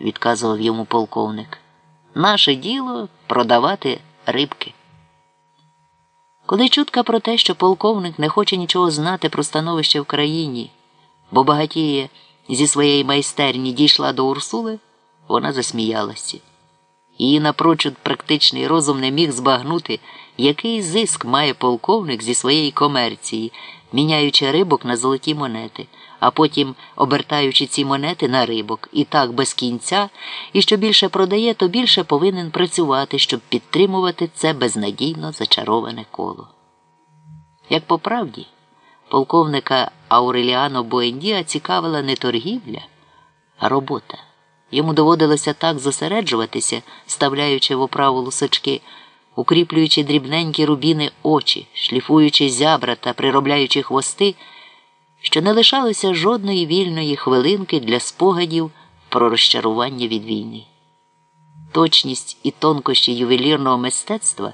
відказував йому полковник. Наше діло продавати рибки. Коли чутка про те, що полковник не хоче нічого знати про становище в країні, бо багатіє зі своєї майстерні дійшла до Урсули, вона засміялася. Її напрочуд практичний розум не міг збагнути, який зиск має полковник зі своєї комерції, міняючи рибок на золоті монети, а потім обертаючи ці монети на рибок, і так без кінця, і що більше продає, то більше повинен працювати, щоб підтримувати це безнадійно зачароване коло. Як по правді, полковника Ауреліано Буендіа цікавила не торгівля, а робота. Йому доводилося так зосереджуватися, ставляючи в оправу лусочки, укріплюючи дрібненькі рубіни очі, шліфуючи зябра та приробляючи хвости, що не лишалося жодної вільної хвилинки для спогадів про розчарування від війни. Точність і тонкощі ювелірного мистецтва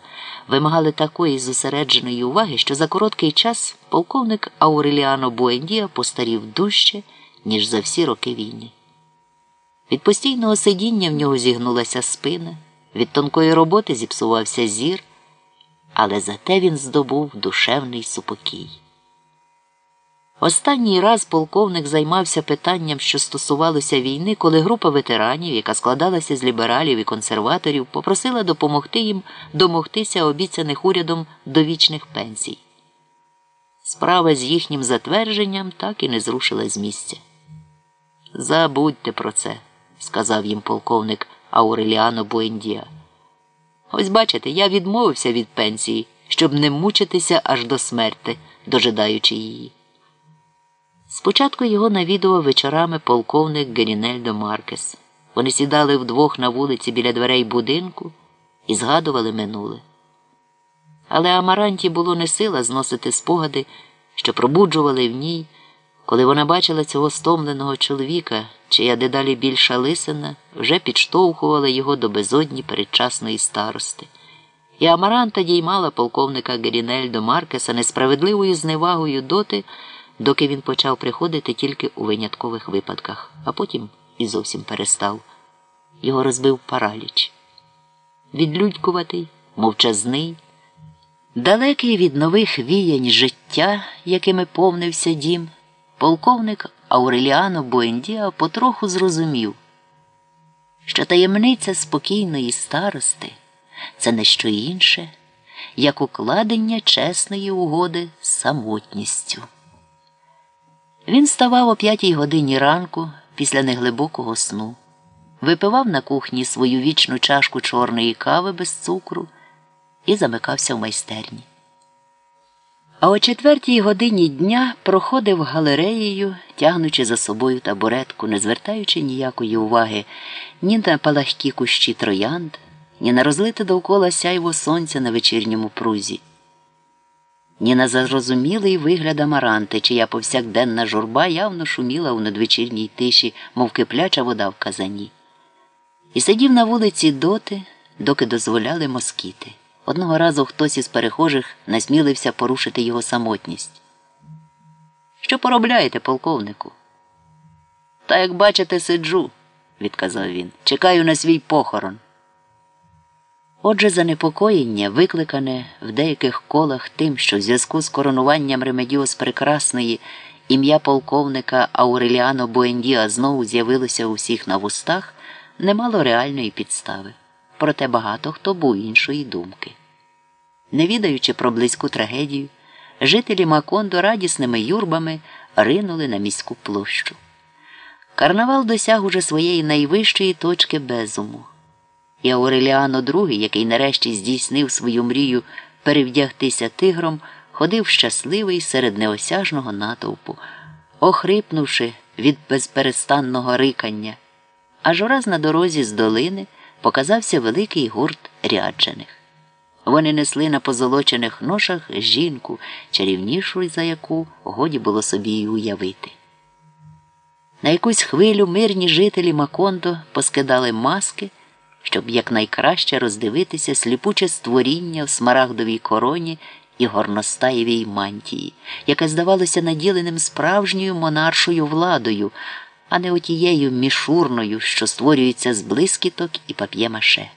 вимагали такої зосередженої уваги, що за короткий час полковник Ауреліано Буендія постарів дужче, ніж за всі роки війни. Від постійного сидіння в нього зігнулася спина, від тонкої роботи зіпсувався зір, але зате він здобув душевний супокій. Останній раз полковник займався питанням, що стосувалося війни, коли група ветеранів, яка складалася з лібералів і консерваторів, попросила допомогти їм домогтися обіцяних урядом довічних пенсій. Справа з їхнім затвердженням так і не зрушила з місця. Забудьте про це сказав їм полковник Ауреліано Буендія. Ось бачите, я відмовився від пенсії, щоб не мучитися аж до смерти, дожидаючи її. Спочатку його навідував вечорами полковник Герінельдо Маркес. Вони сідали вдвох на вулиці біля дверей будинку і згадували минуле. Але Амаранті було не сила зносити спогади, що пробуджували в ній. Коли вона бачила цього стомленого чоловіка, чия дедалі більша лисина, вже підштовхувала його до безодні передчасної старости. І Амаранта діймала полковника Герінельдо Маркеса несправедливою зневагою доти, доки він почав приходити тільки у виняткових випадках, а потім і зовсім перестав. Його розбив параліч. Відлюдькуватий, мовчазний, далекий від нових віянь життя, якими повнився дім. Полковник Ауреліано Буендіа потроху зрозумів, що таємниця спокійної старости це не що інше, як укладення чесної угоди з самотністю. Він ставав о п'ятій годині ранку після неглибокого сну, випивав на кухні свою вічну чашку чорної кави без цукру і замикався в майстерні. А о четвертій годині дня проходив галереєю, тягнучи за собою табуретку, не звертаючи ніякої уваги ні на палахкі кущі троянд, ні на розлите довкола сяйво сонця на вечірньому прузі, ні на зрозумілий вигляд амаранти, чия повсякденна журба явно шуміла у надвечірній тиші, мов кипляча вода в казані. І сидів на вулиці доти, доки дозволяли москіти. Одного разу хтось із перехожих насмілився порушити його самотність. Що поробляєте, полковнику? Та як бачите, сиджу, відказав він. Чекаю на свій похорон. Отже, занепокоєння, викликане в деяких колах тим, що в зв'язку з коронуванням Ремедіос Прекрасної ім'я полковника Ауреліано Буендіа знову з'явилося у всіх на вустах, не мало реальної підстави проте багато хто був іншої думки. Не відаючи про близьку трагедію, жителі Макондо радісними юрбами ринули на міську площу. Карнавал досяг уже своєї найвищої точки безуму. І Ауреліано II, який нарешті здійснив свою мрію перевдягтися тигром, ходив щасливий серед неосяжного натовпу, охрипнувши від безперестанного рикання. Аж ураз на дорозі з долини показався великий гурт ряджених. Вони несли на позолочених ношах жінку, чарівнішу за яку годі було собі й уявити. На якусь хвилю мирні жителі Макондо поскидали маски, щоб якнайкраще роздивитися сліпуче створіння в смарагдовій короні і горностаєвій мантії, яке здавалося наділеним справжньою монаршою владою а не отією мішурною, що створюється з блискіток і пап'є-маше.